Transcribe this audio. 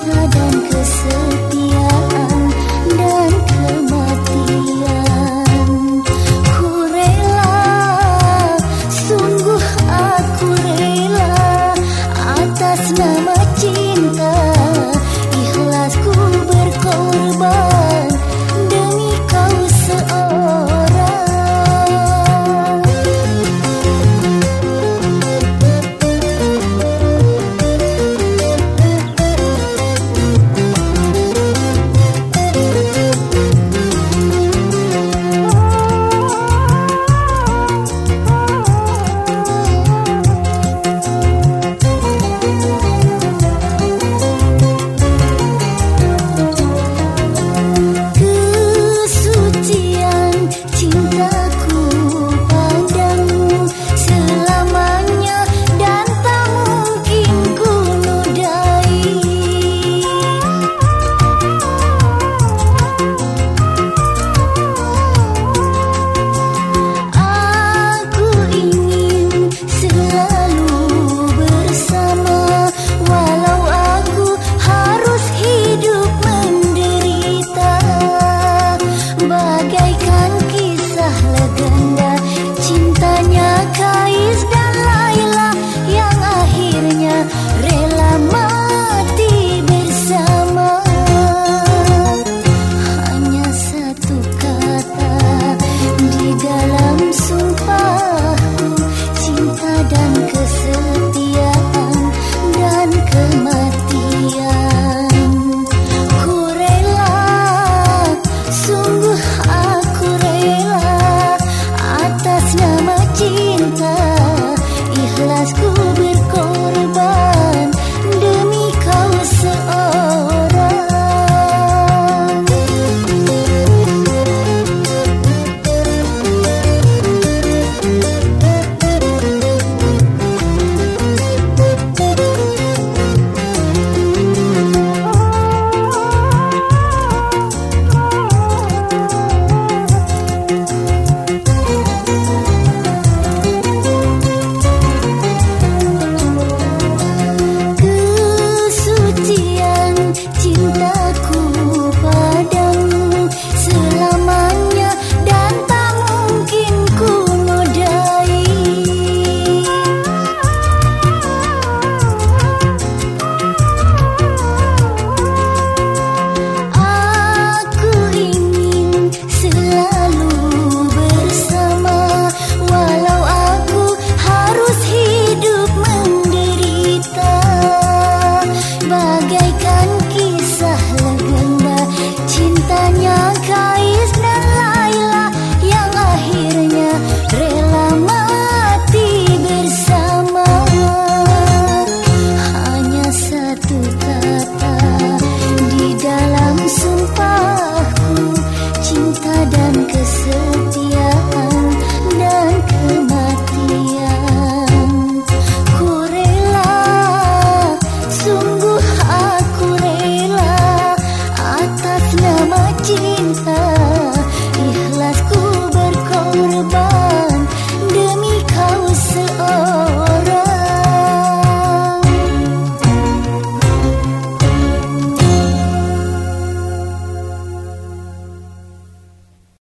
ada bagaikan kisah legenda. cinta